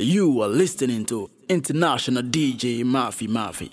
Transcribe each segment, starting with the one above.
You are listening to International DJ Mafi Mafi.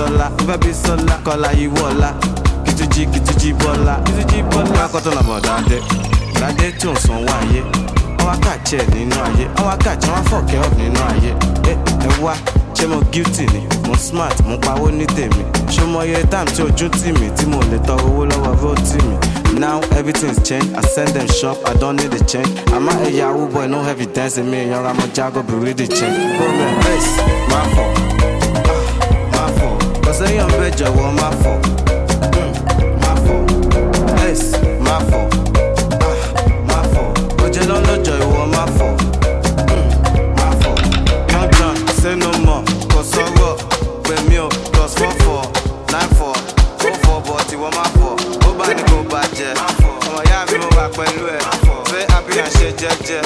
Sọ́lá mo fẹ́ bí sọ́lá kọ́lá ìwọ́lá kìtújì kìtújì bọ́lá kìtújì bọ́lá kọ́tọ́ làbọ̀ dáadé dáadé tí ò sanwó ayé. Àwọn akáàtì ẹ̀ nínú ayé. Àwọn akáàtì wọn fọ̀kẹ́ ọ̀ nínú ayé. Ẹ ẹ wá. Ṣé mo guilty ni? Mo smart mo pawó ní tèmi. Ṣé mo yẹ time tí ojú tì mí tí mo lè tọrọ owó lọ́wọ́ vote mi? Now everything's changed. I send them shop i don't need a change. Àmọ́ ẹ̀yà awú boy no evidence. Mi èèyàn ra mo jágọ́ bìrì the change. Gómẹ̀ ace máa fọ̀ ah, máa fọ̀ kò sẹ́yìn ọ̀bẹ jọ̀wọ́ máa fọ̀. Mm, máa fọ̀. Ace máa fọ̀. Ah, máa fọ̀. Ó jẹ́ lọ́lọ́jọ́ ìwọ máa fọ̀. Máa fọ̀. Young John, say no more, kò sọ̀rọ̀ pé mi ò plus four four nine four. Oh four but ìwọ máa fọ̀. Ó bá ní kó bàjẹ́, ọmọ ìyá mi mo wà pẹ̀lú ẹ̀. Fẹ́ happy and ṣe jẹ́jẹ́,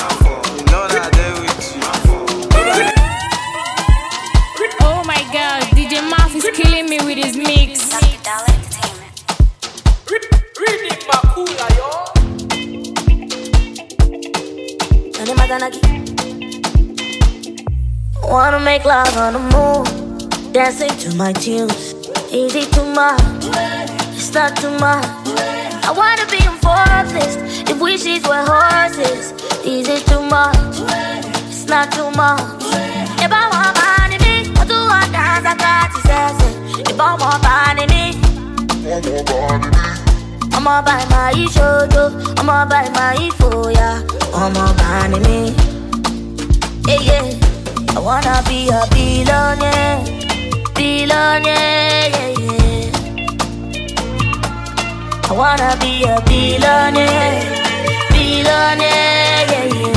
Love on the moon, dancing to my tunes. It too much? It's not too much. I wanna be on Forbes list if wishes were horses. It too much? It's not too much. If I want money, me, I do want dance, I got to say. If I want money, me, I'ma buy my shoto, I'ma buy my foya, I'ma buy me. Yeah, yeah. I wanna be a billionaire, billionaire, yeah, yeah. I wanna be a billionaire, billionaire, yeah, yeah.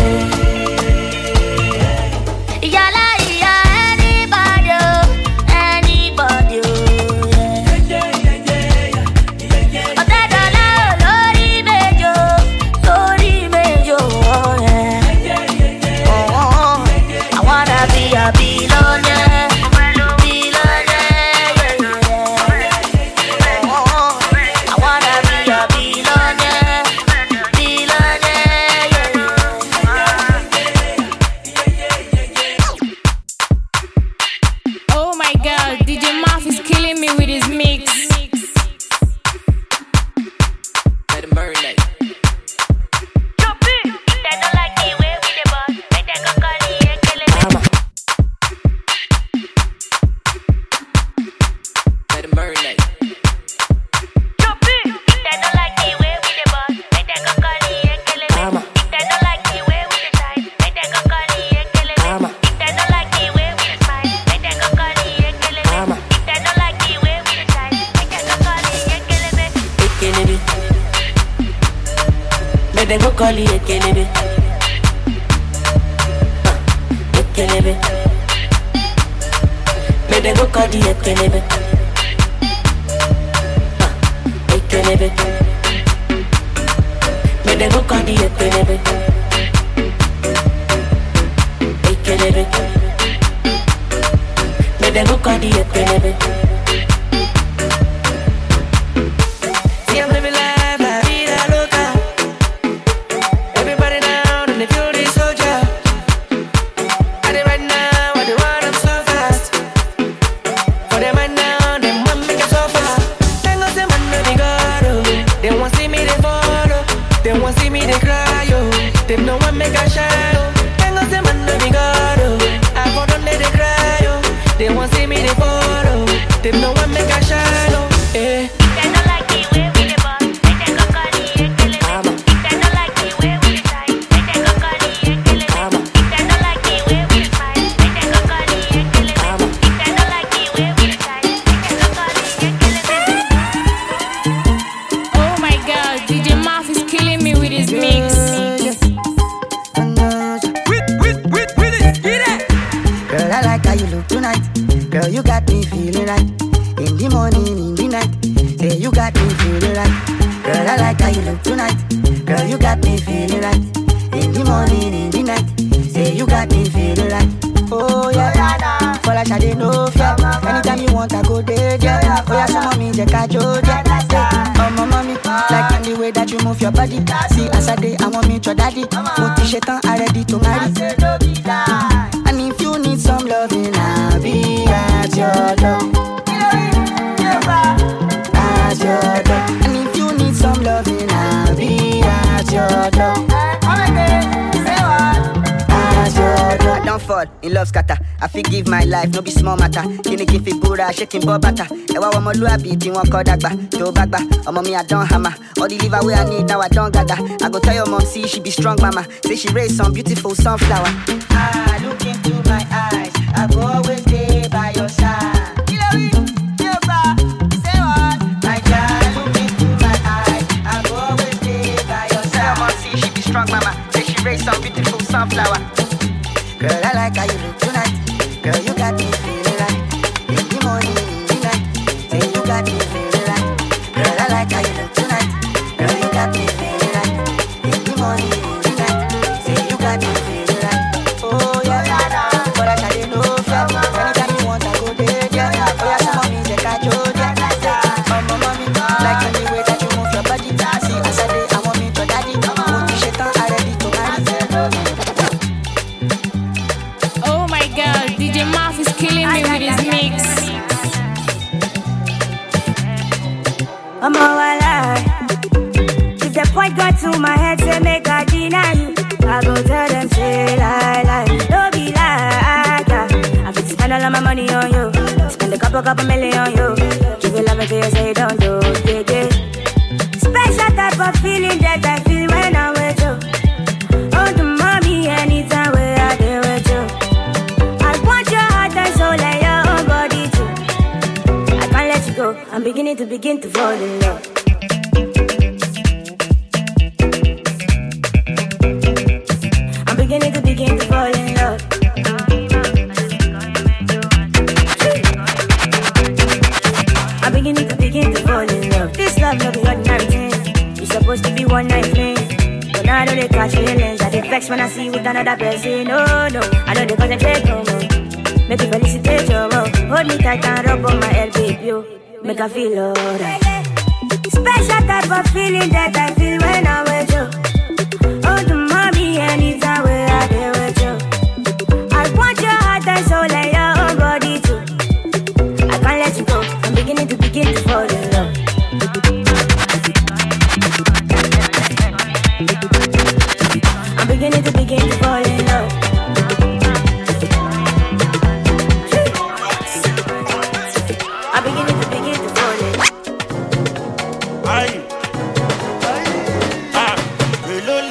Them no one make a shadow. Hang on, them man, let me oh. go. I for them, they, they cry. Oh. They want see me, they follow. Oh. Them no ṣé kí n bọ́ bàtà ẹwà ọmọlúàbí tí a kọ́ dàgbà tó bá gbà ọmọ mi àdán hammer, all the liver wey i need now i don't gather. I go tell your mom see, she be strong mama. Say she raise some beautiful sunflower. Ah,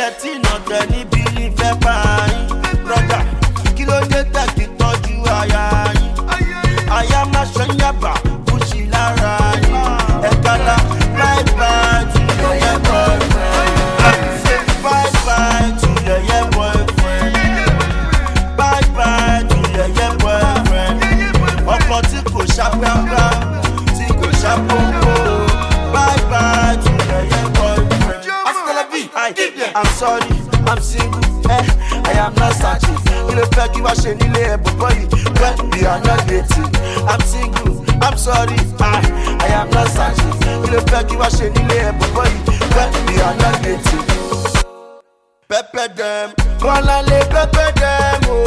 thirteen ọ̀tẹ̀ níbi believe ìfẹ́ pa. beg you, I should delay everybody when we are not dating. I'm single, I'm sorry, I, I am not when we are not dating. Pẹpẹ dẹm, kọ́lá lè pẹpẹ dẹm o,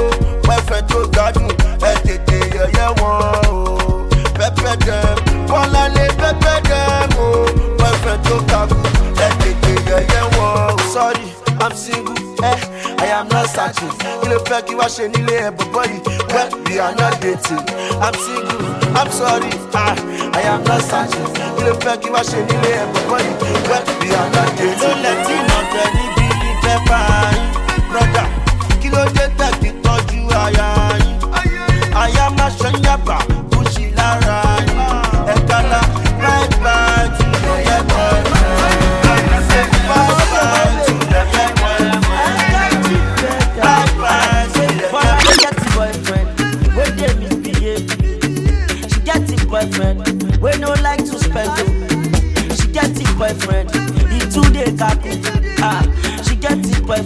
pẹfẹ tó gbádùn, ẹ tètè yẹyẹ wọn o. Pẹpẹ dẹm, kọ́lá lè pẹpẹ dẹm o, pẹfẹ tó kàkùn, ẹ tètè yẹyẹ wọn o. Sorry, I'm single not searching. You know, fuck you, I should need a boy. Well, we are not dating. I'm single, I'm sorry. I, I am not searching. You know, I a. Well, we are not dating.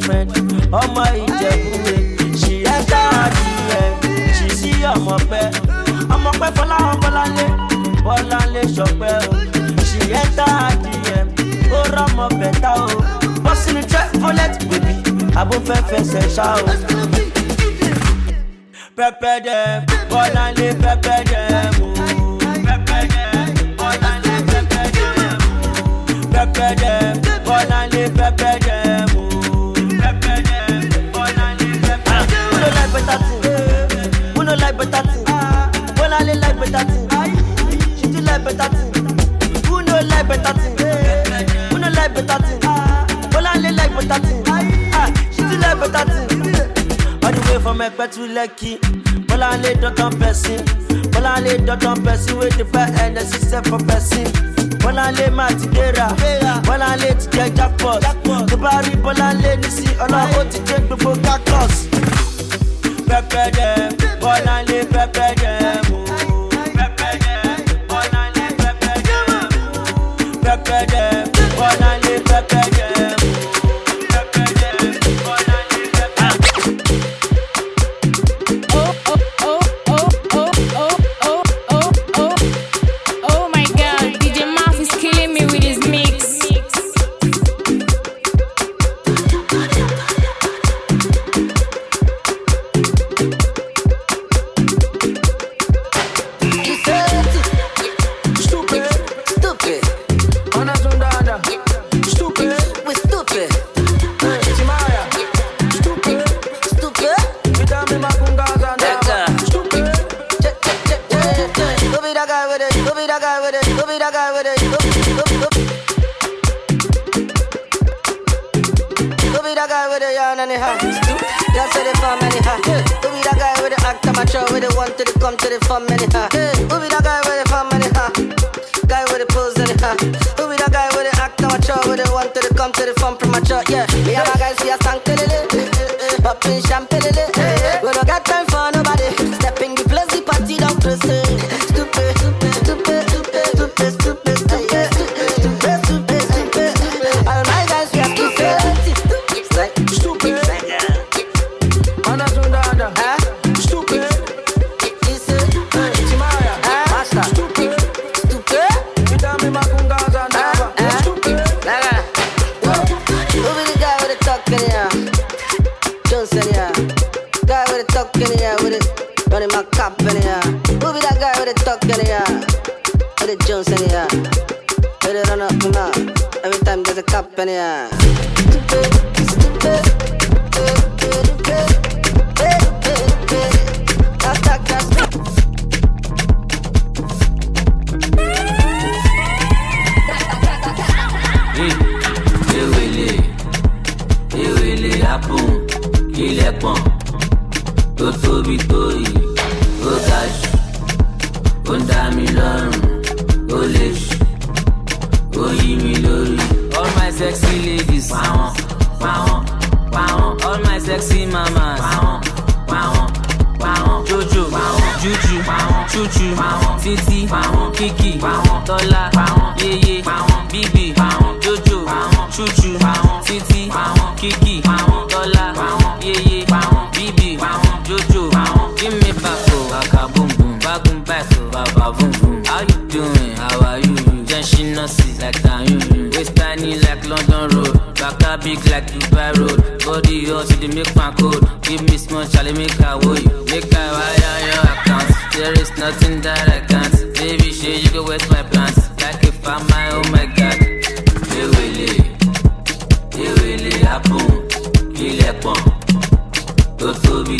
Boyfriend, ọmọ Ìjẹ̀bú-Òde. She enter her DM, she see ọmọ pẹ́. Ọmọ pẹ́ Fọláhàn Bọ́láńlé, Bọ́láńlé Ṣọpẹ́ o. She enter her DM, ó rọ́mọ bẹ̀tà o. Bọ́sì ni Chevrolet baby, àbúfẹ́ fẹsẹ̀ ṣá o. Pẹpẹ dẹ, Bọ́láńlé pẹpẹ dẹ mú. Pẹpẹ dẹ, Bọ́láńlé pẹpẹ dẹ mú. Pẹpẹ dẹ, Bọ́láńlé pẹpẹ dẹ like better thing? Bọ́láńlé like better thing. Ah, she do like better thing. All the way from Ekpe to Lekki. Bọ́láńlé dọ́tàn pẹ̀sìn. Bọ́láńlé dọ́tàn pẹ̀sìn wey dey buy ẹ̀ẹ́dẹ̀ ṣiṣẹ́ for pẹ̀sìn. Bọ́láńlé máa ti gbéra. Bọ́láńlé ti jẹ jackpot. Tó bá rí Bọ́láńlé nísì ọlọ́run ó ti dé gbogbo cactus. Pẹpẹ dẹ, Bọ́láńlé pẹpẹ dẹ Just say the farm anyhow. Go be that guy with the act amateur with the one to the come to the farm anyhow. Go be that guy with the farm anyhow. Guy with the pose anyhow. Go be that guy with the act with the one to the come to the farm premature. Yeah, me and my guys we are sankelele, popping champagne. My god. Ewele ewele apun ilẹ̀ pọ̀n? Tó tóbi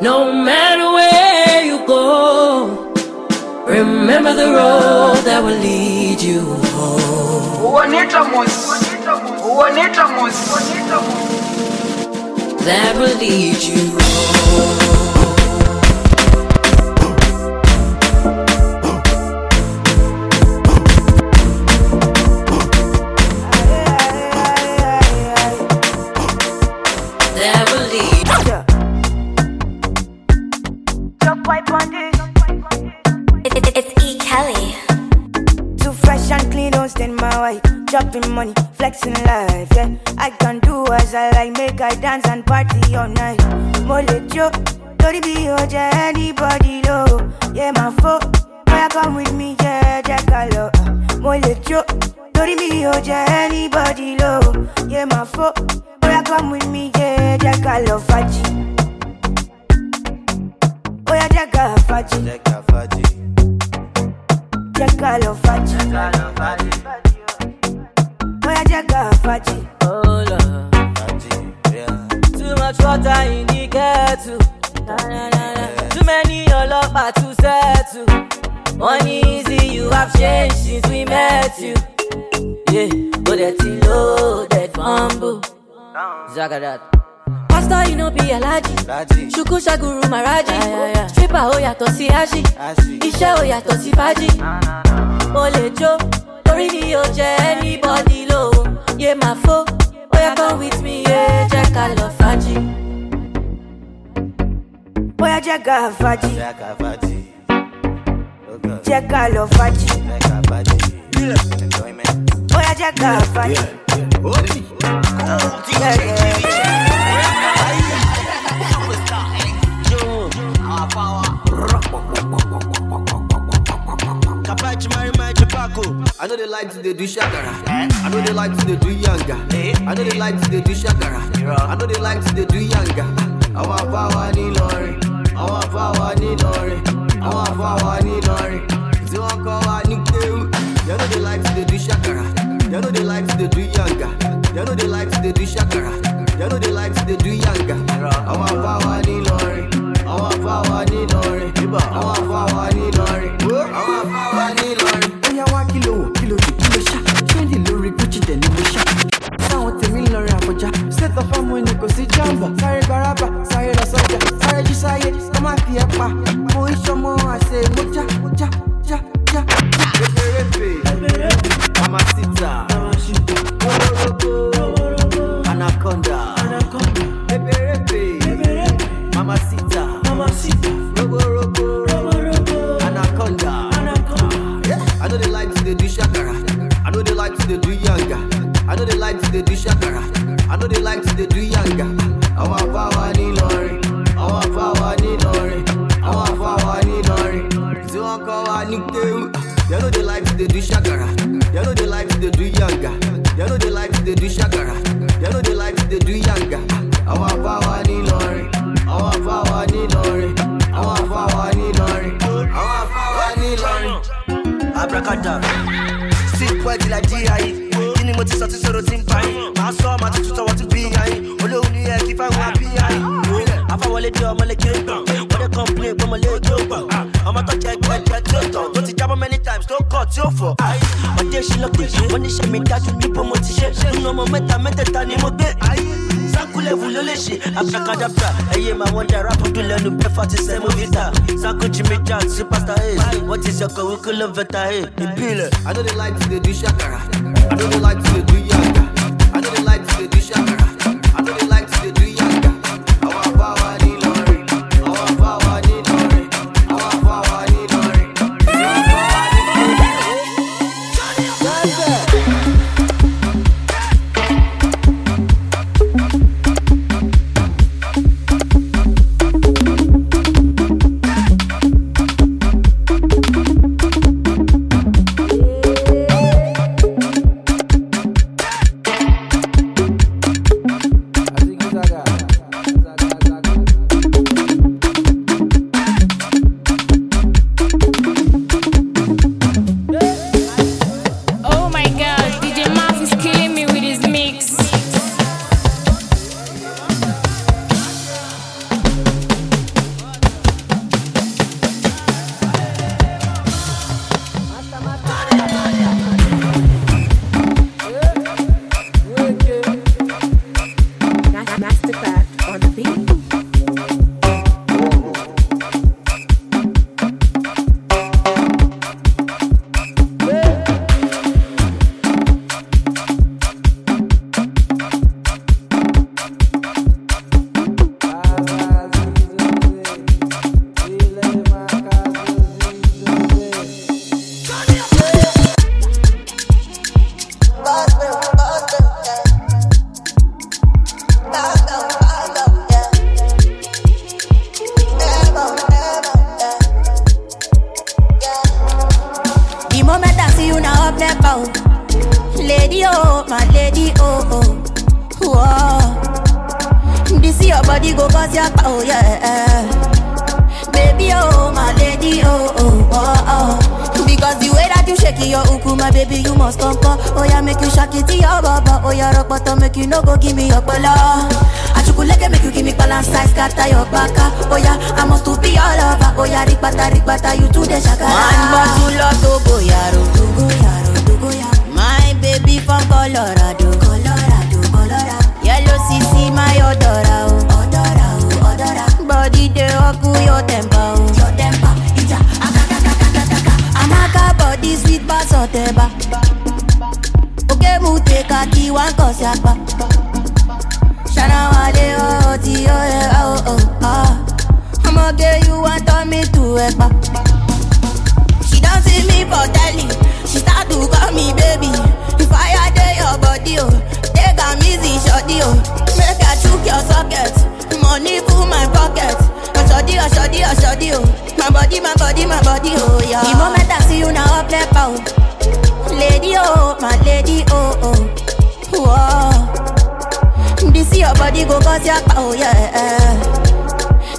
No matter where you go, remember the road that will lead you home. That will lead you home. Money, flexing life, yeah. I can do as I like, make I dance and party all night. Mole jo, don't be oje anybody low. Yeah, my folk, boy, come with me, yeah, jack a lo. Mole jo, don't be oje anybody low. Yeah, my folk, boy, come with me, yeah, jack a lo. Faji, boy, oh, jack a faji. Check out Faji. Jack a lo faji. Boy, jack a faji. Lord. Faji. Yeah. Too much water in the kettle. Too many ọlọ́pàá to settle. Money you have changed since we met you. Yeah, but that's loaded bamboo. Zagadat. Pastor, you know be Alhaji. Faji. Ṣùkú ṣàgùrù Màrájì. Stripper ó yàtọ̀ sí Ashi. Ashi. Iṣẹ́ ò yàtọ̀ sí Fájì. Mo lè jó, torí mi ò jẹ́ anybody lò. Yé máa fó, ó yẹ come with me, yé jẹ́ ká lọ Fájì. Boy, jack a faji. Check out Faji. Oh God. Jack a lo Mari I know they like to they do shakara. I know they like to they do yanga. I know they like to they do shakara. I know they like to they do yanga. Àwọn afáwa ní Ìlọrin. Àwọn afáwa ní Ìlọrin. Àwọn afáwa ní Ìlọrin. Tí wọ́n kọ́ wa ní kéwù. They know they like to they do shakara. They know they like to they do yanga. They know they like to they do shakara. They know they like to they do yanga. Àwọn afáwa ní Ìlọrin. Àwọn afáwa ní Ìlọrin. Àwọn afáwa ní 这样吧 Sick boy till I di ayi. Kí ni mo ti sọ tí sọ̀rọ̀ ti ń pa yín? Màá sọ màá tuntun sọ wọ́n ti bí ayin. Olóhùn ni ẹ kí fáwọn àbí ayin. Afáwọlé dé ọmọlé kí ó gbọ̀n. Wọ́n dé complain pé ọmọlé ojú ó gbọ̀n. Ọmọ tó jẹ gbẹ́jẹ́ ṣòfò. ọdẹ ṣe lọ́pẹ̀ wọ́n ní ṣe mi dájú níbo mo ti ṣe nínú ọmọ mẹ́ta mẹ́tẹ̀ẹ̀ta. Sankulewu ló lè ṣe abrakadabra ẹyẹ máa wọ́n dára fọdún lẹ́nu bẹ́fà ti sẹ́mu vita sanku jimmy jack superstar ace wọ́n ti ṣe ọkọ̀ wíkú ló. I know they like to dey do shakara. I know they like to dey do yaga. Cause your power, oh, yeah. Baby, oh, my lady, oh, oh, oh, oh. Because the way that you shake your uku, my baby, you must come, come. Oh, yeah, make you shake it to your baba. Oh, yeah, rock bottom, make you no go give me your bala. Achukuleke make you give me balance size, scatter your baka. Oh, yeah, I must to be all over. Oh, yeah, rikbata, rikbata, you to the shakara. Man, bottle of Togo, yaro, Togo, yaro, Togo, yaro. My baby from Colorado, Colorado, Colorado. Yellow CC, my oh, oh, odora. Body de oku, your temper, oh, your temper. Ija, akakakakakaka. Amaka body sweet bass oteba. Oke kaki wan kosi apa. Shana wale oh ti oh yeah oh oh ah. I'ma get you want turn me to a. She don't see me for telly. She start to call me baby. If I had your body oh, take a easy shorty oh. Make I choke your socket. Money full my pocket. Shorty oh shorty oh. My body my body my body oh yeah. The moment I see you now up left out. Lady oh my lady oh oh. Whoa. This is your body go cause your power, yeah.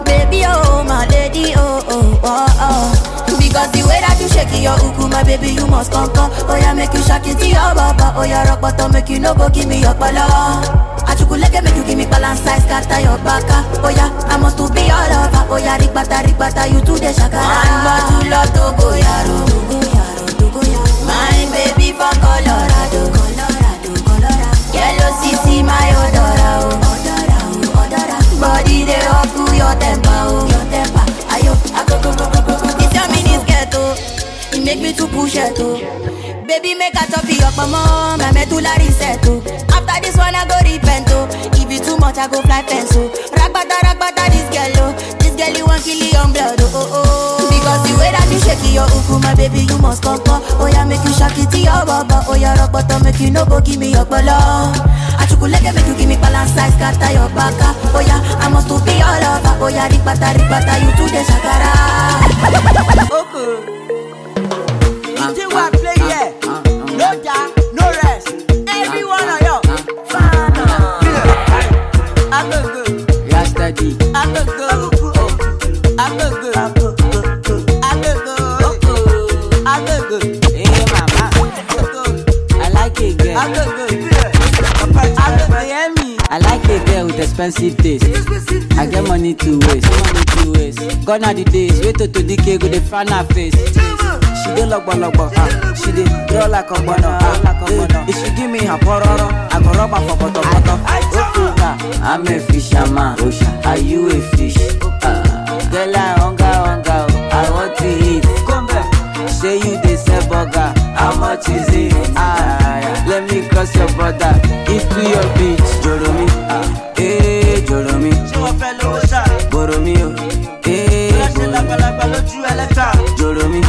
Baby, oh, my lady, oh, oh, oh, oh. Because the way that you shake your uku, my baby, you must come, come. Oh, yeah, make you shake it to your baba. Oh, yeah, rock bottom, make you no go give me your pala. Achukuleke, make you give me balance size, scatter your baka. Ah. Oh, yeah, I must to be all over. Oh, yeah, rikbata, rikbata, you to the shakara. Man, but you love to go, yaro. Togo, yaro. My baby from Colorado, Colorado, Colorado. Yellow CC, my odora, oh. Odora, oh, odora. Body they up to your temper, oh. Your temper, ayo, ako, go, go, go, go, go. This your mini skirt, oh. It make me to push it, oh. Baby, make a top up, mama. My medulla reset, oh. If it too much, I go fly fence, oh. Ragbata, ragbata, this girl, oh. This girl, you want kill your blood, oh, oh, oh. Because the way that you shake it, your uku, my baby, you must come, come. Oh, yeah, make you shake it to your baba. Oh, yeah, rock bottom, make you no go give me your bala. Achukuleke, make you give me balance size, scatter your baka. Oh, yeah, I must to be all over. Oh, yeah, rikbata, rikbata, you to the shakara. Okay. You think what play here? Uh, uh, uh, no ja, Rasta D. I like a girl. expensive taste i get money to waste money to waste gone are the days wey toto dike go dey fan her face she dey lọgbọlọgbọ ah she dey draw like a ah eh, if she give me her pororo i go rub her for butter butter. Oh, oh, ah. i'm a fisherman oh, are you a fish. Ah. girl i hunger hunger i want to eat. Come back. say you dey sell burger how much is it. Ah, let me cross your border into your beach joromi. Ah. tu à la table. Jolomi,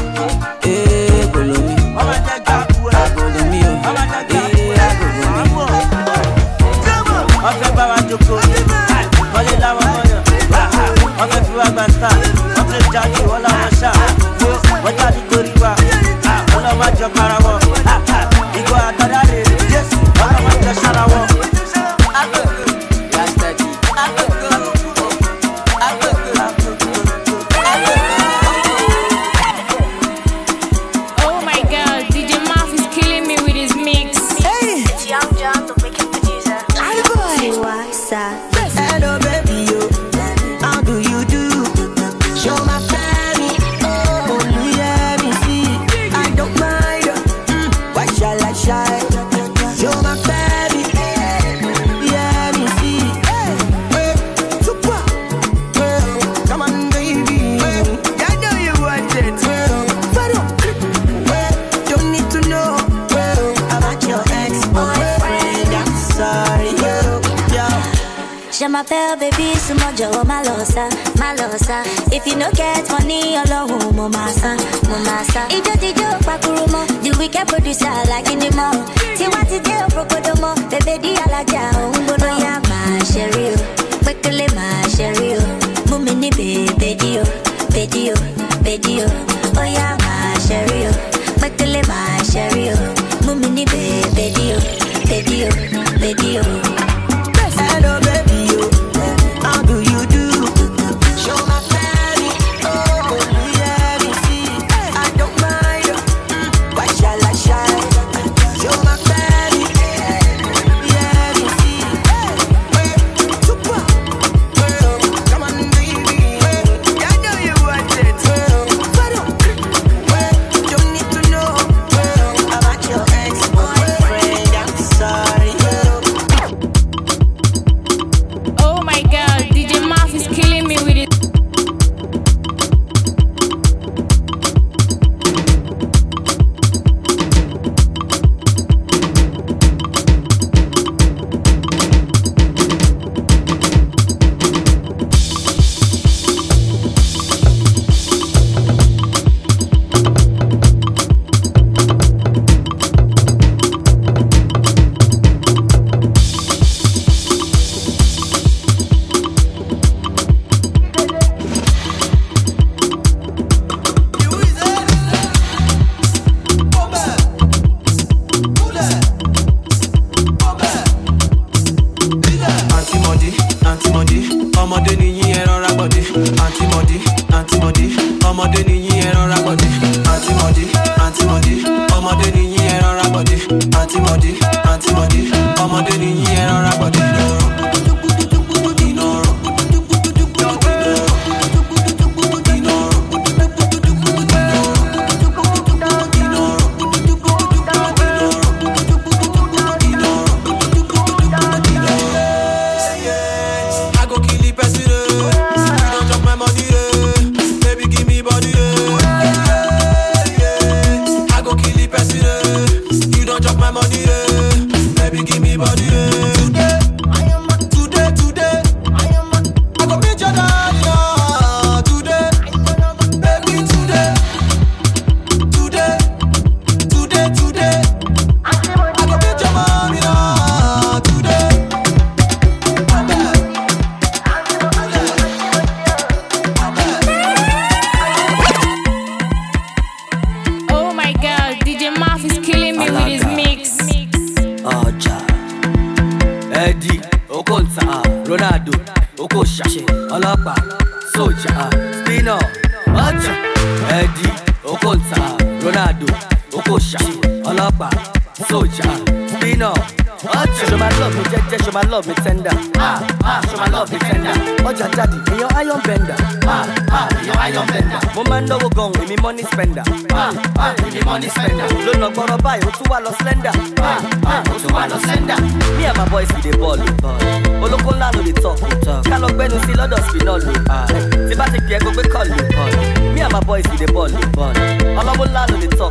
love defender. oh Oja daddy, in your iron bender. Ah, ah, in your iron bender. Mo Momando wo gong, in me money spender. Ah, ah, in me money spender. Loan no borrow buy, o tu wa lo slender. Ah, ah, o tu wa lo slender. Me and my boys we dey ball, ball. Olokola no dey talk, talk. Kalogbe no see lodos we no know. Ah, ti ba ti pie go gbe call, call. and my boys with the ball dey ball. ọlọ́wọ́ ló lè tọ̀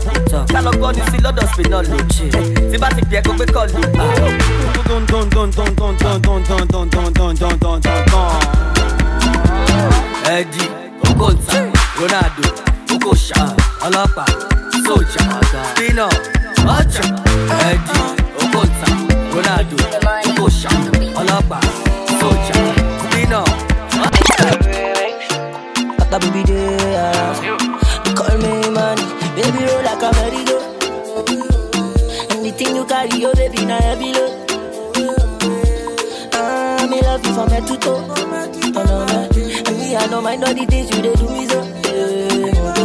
ká lọ gbọ́ ní sí lọ́dọ̀ spain náà ló jẹ tí bá ti gbẹ kó gbé kọ́ lù. ẹ̀dì okonta ronaldo okosa ọlọ́pàá sójà spinner ọjà ẹ̀dì okonta ronaldo okosa ọlọ́pàá sójà. After baby day, call me money, baby roll like a merry-go. Anything you carry, your baby na heavy load. Ah, me love you from head to toe. Oh, no, man. And me, I know mind all the things you dey do me so. Yeah,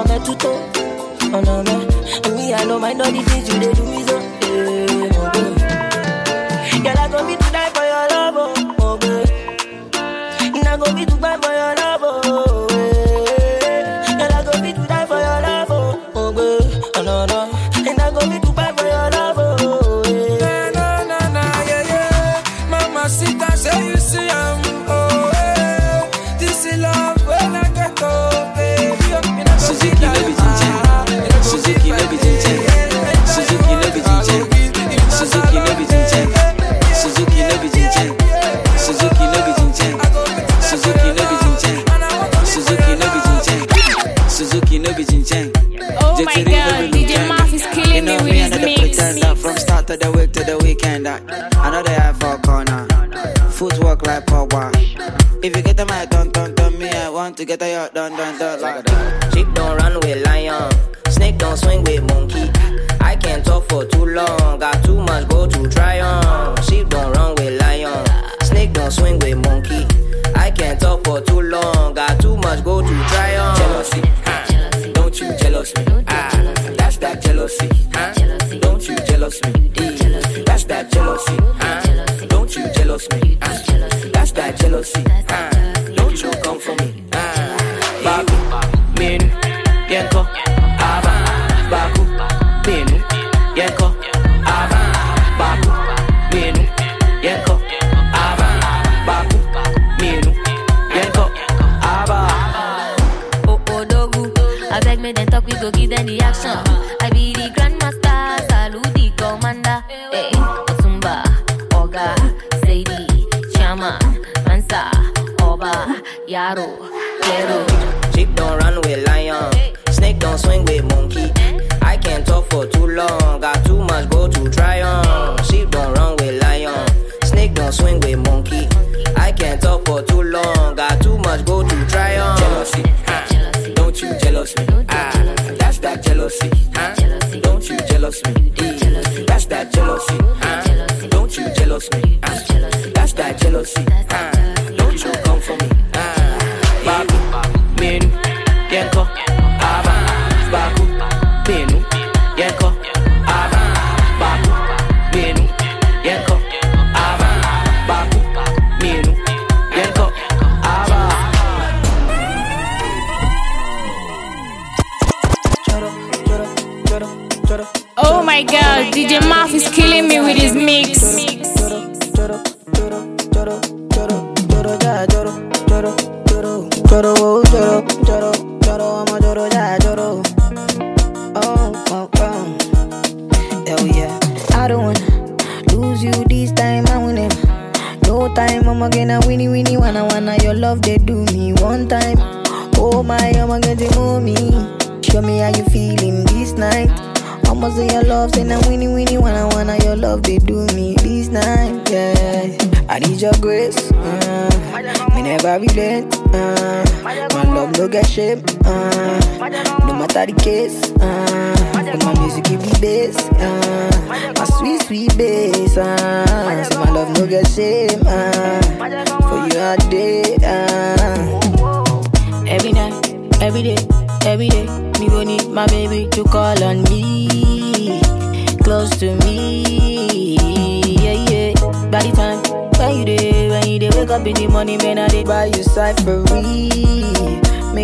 on met tout tôt. oh en met. And me, I know my naughty things you they do me so. Oh, yeah, Girl, I gon' be to die for your love, oh, oh girl. And I gon' be to weekend. I, I know they have for corner. Footwork like power. If you get them my dun dun dun, me I want to get a yacht dun dun dun like that. Sheep don't run with lion, snake don't swing with monkey. I can't talk for too long, got too much go to try on. Sheep don't run with lion, snake don't swing with monkey. I can't talk for too long, got too much go to try on. Jealousy, huh? don't you jealous me? Ah, that's that jealousy, huh? Don't you jealous me? jealousy. Don't you jealous me? Ah. That's that jealousy. Uh, swing with monkey.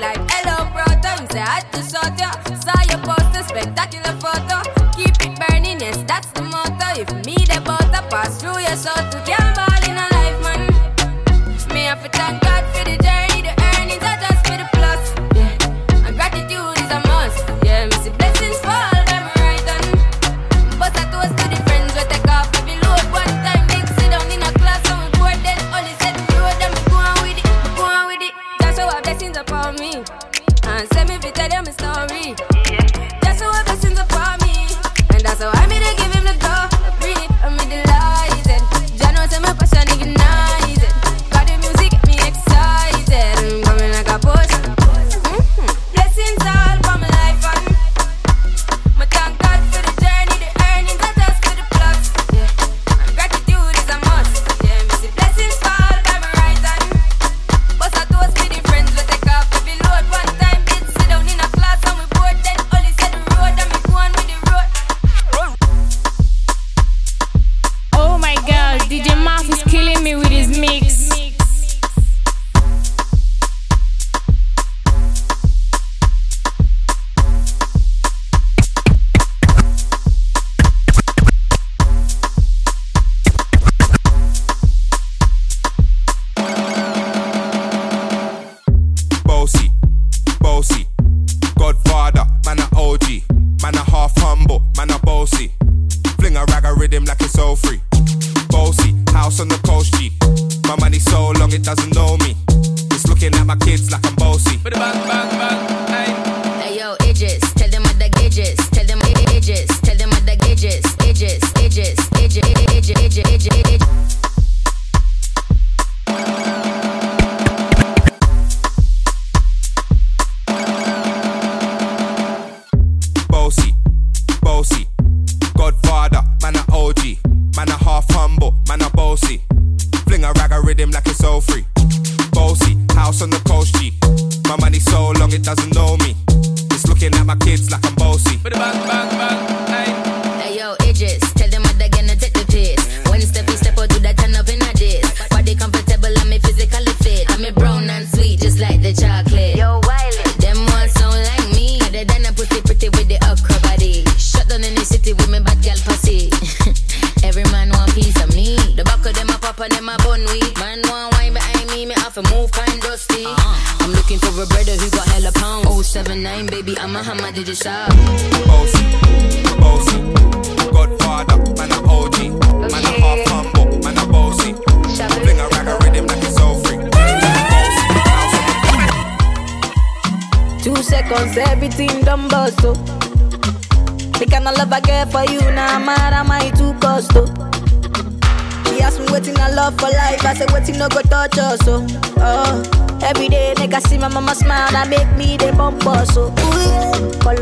like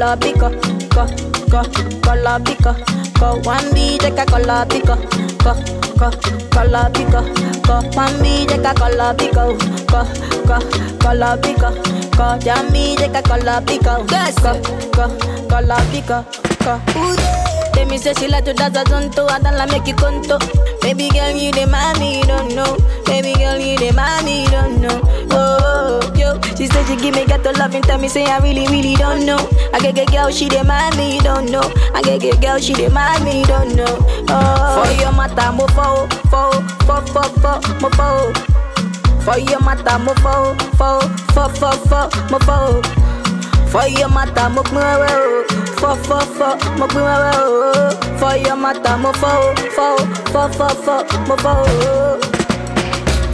Color picker, co, co, color picker, co. One B, take a color picker, co, co, color picker, co. One B, take a color picker, co, co, color picker, co. Jam me, take a color picker, co, co, color picker, co. Tell me say she like to dance a zonto, I don't like make you conto. Baby girl, you the mommy, you don't know. Baby girl, you the mommy, you don't know. Oh, oh, oh. Yo. She said she give me ghetto love and tell me say I really, really don't know. I get get girl, she mommy, you don't know. I get get girl, she mommy, you don't know. Oh, for your mata, mo fo, fo, fo, fo, fo, mo fo. For your mata, mo fo, fo, fo, fo, fo, mo fo. For your mata, mo o. Fo, fo, fo, mo pin. For your mata, mo fo, fo, fo, fo, fo, mo fo.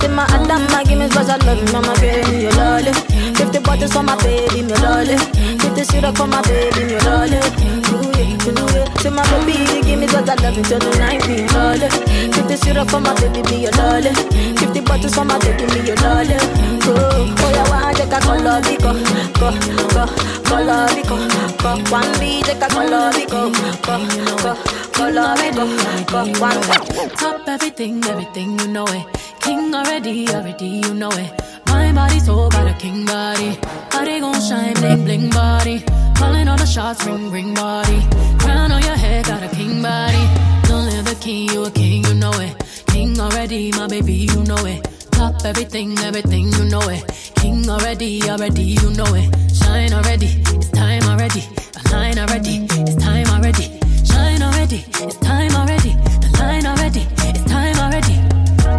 Say my Adama, give me special love, mama, give me your lolly. Fifty bottles for my baby, me lolly. Fifty syrup for my baby, me lolly. Ooh, yeah, ooh, yeah. Say my baby, give me special love until the night, me lolly. Fifty syrup for my baby, me lolly. Fifty bottles for my baby, me lolly. Oh, oh yeah, one take a color, biko, go, go, color, biko, go. One B, take a color, biko, go, go, color, biko, go. One. Top everything, everything you know it. King already, already you know it. My body so got a king body. Body gon' shine, bling bling body. Calling all the shots, ring ring body. Crown on your head, got a king body. Don't live the king, you a king, you know it. King already, my baby, you know it. Top, everything, everything, you know it. King already, already, you know it. Shine already, it's time already. The line already, it's time already. Shine already, it's time already. The line already, it's time already.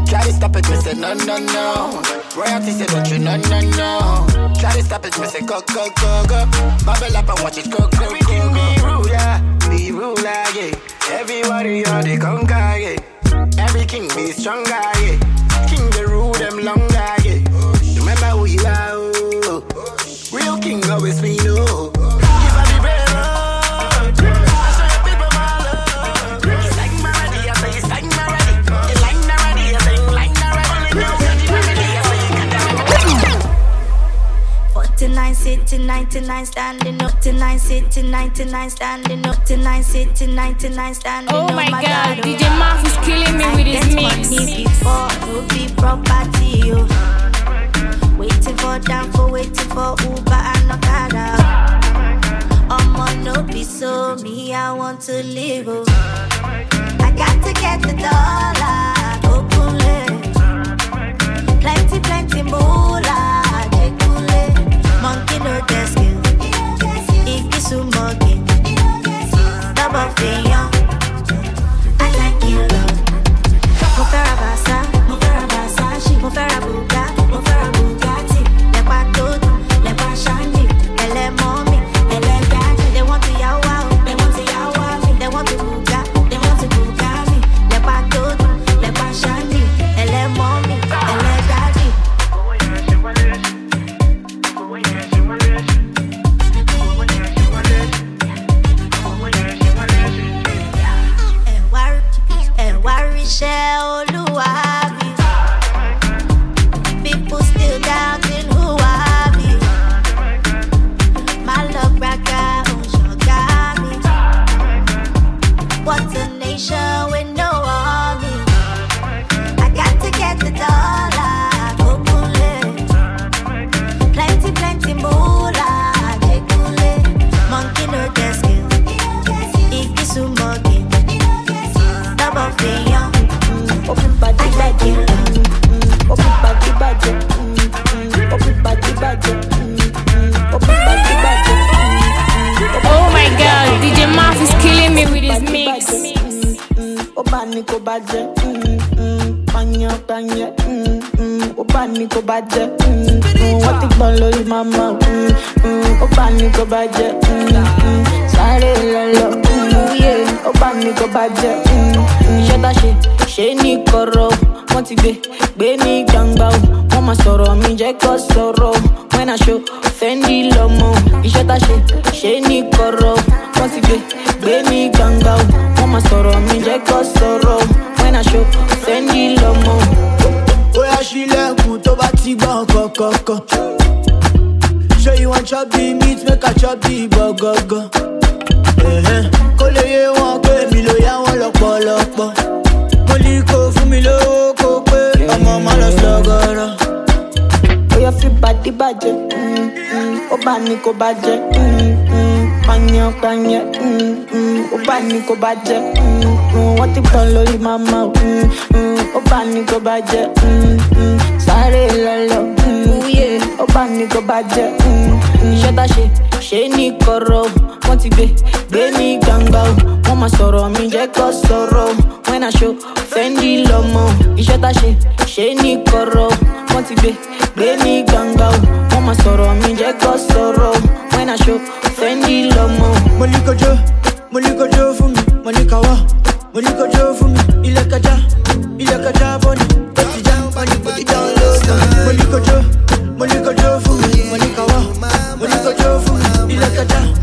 Try to stop it, me say no, no, no. Royalty say don't you, no, no, no. Try to stop it, me say go, go, go, go. Bubble up and watch it go, go, go, go. Me ruler, the ruler, yeah. Everybody are the conquer, yeah. Every king be stronger, yeah. Them long yeah. 99, sitting 99, standing up tonight, sitting 99, standing up tonight, sitting 99, standing oh up. Oh my god, DJ oh. Maf is killing me with his mix. Money before, no be property, yo. Waiting for downfall, waiting for Uber and Okada. I'm on no be so me, I want to live. Oh. I got to get the dollar, open oh, Plenty, plenty moolah. Fiyan. Gbọ́n lórí màmá, ó bá ní kó bá jẹ́, sáré lọ́lọ́, ó bá ní kó bá jẹ́, iṣẹ́ tá ṣe ṣe ní kọ̀rọ̀, wọ́n ti gbé gbé ní gbangba, o. wọ́n sọ̀rọ̀ mi jẹ́ kó sọ̀rọ̀, when I show fendi lọ́mọ, iṣẹ́ tá ṣe ṣe ní kọ̀rọ̀, wọ́n ti gbé gbé ní gbangba, o. wọ́n sọ̀rọ̀ mi jẹ́ kó sọ̀rọ̀, when I show fendi lọ́mọ. Bóyá sílẹ̀kùn tó bá ti gbọ́n kọ̀kọ̀kọ̀. ṣé ìwọ̀n chop the meat make i chop the gbọ̀gọ̀gọ̀. Kó lè yé wọn pé mi ló yá wọn lọ́pọ̀lọpọ̀. mo ní kó fún mi lówó kó pé ọmọ má lọ sọ̀gọ̀rọ̀. Oya fi bàdí bàjẹ́, mm, mm, ó bá ní kó bàjẹ́, mm, mm, pààyàn pààyàn, mm, mm, ó bá ní kó bàjẹ́, wọ́n ti gbọ́n lórí màmá, mm, mm, ó bá ní kó bàjẹ́, mm, mm, sáré lọ́lọ́, ó bá ní kó mm, mm, iṣẹ́ tá ṣe ṣe ní kọ̀rọ̀, o. wọ́n ti gbé gbé ní gbangba, o. wọ́n máa sọ̀rọ̀ mi jẹ́ kó sọ̀rọ̀, when I show fendi lọ́mọ, iṣẹ́ ṣe ṣe ní kọ̀rọ̀, o. wọ́n ti gbé gbé ní gbangba o wọ́n máa sọ̀rọ̀ mi jẹ́ kó sọ̀rọ̀ when I show fendi lọ́mọ. mo ní kojú mo ní kojú fún mi mo ní kàwá mo ní kojú fún mi ilé kẹjá ilé kẹjá bọ́ni ó ti já bọ́ni kò ti já lóòótọ́ mo ní kojú mo ní kojú fún mi mo ní kàwá mo ní kojú fún mi ilé kẹjá ilé